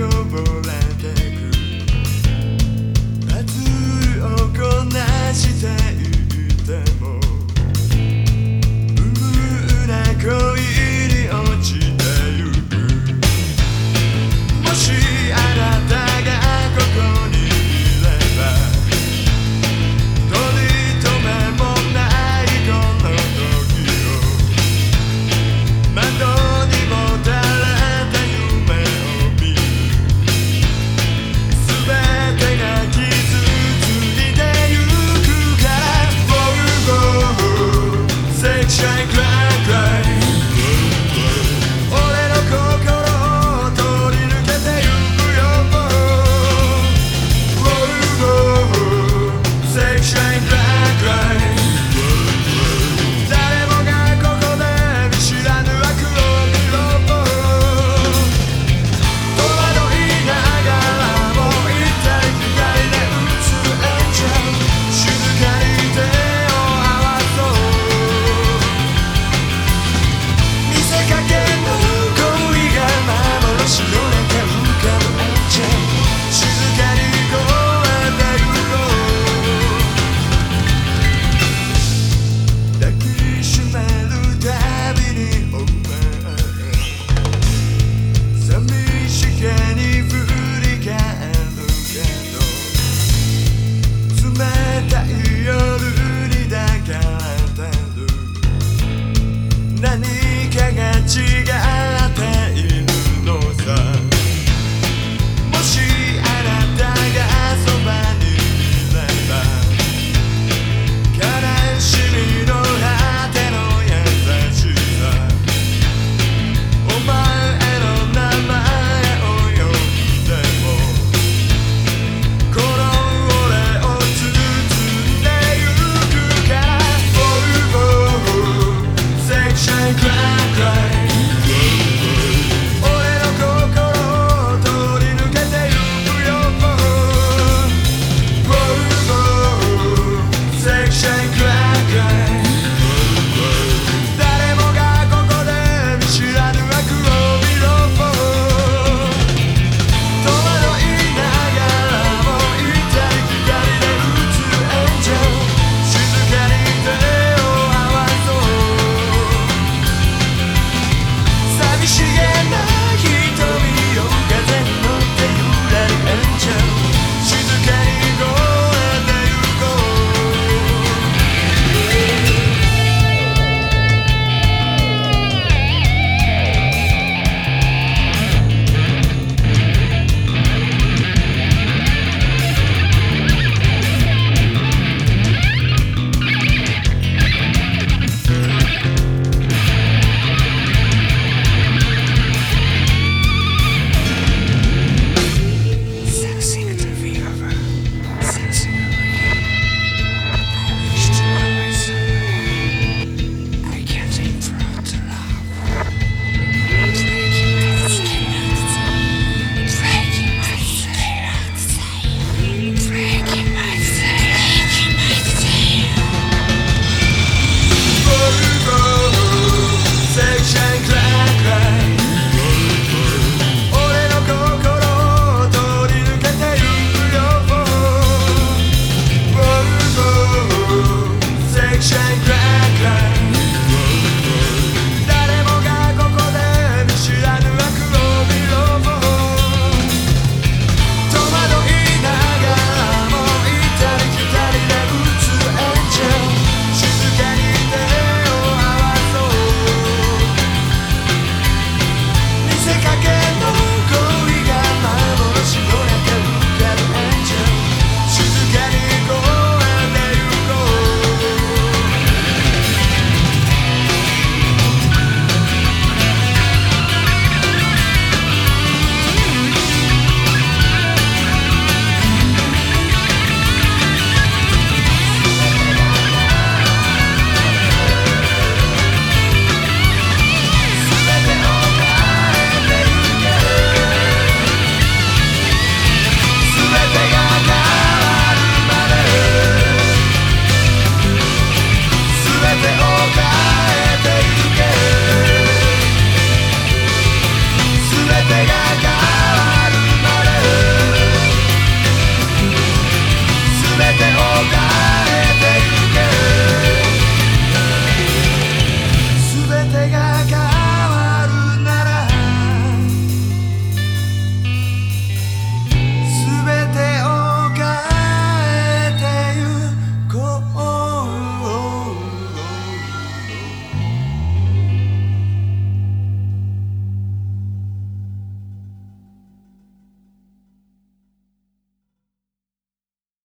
Over.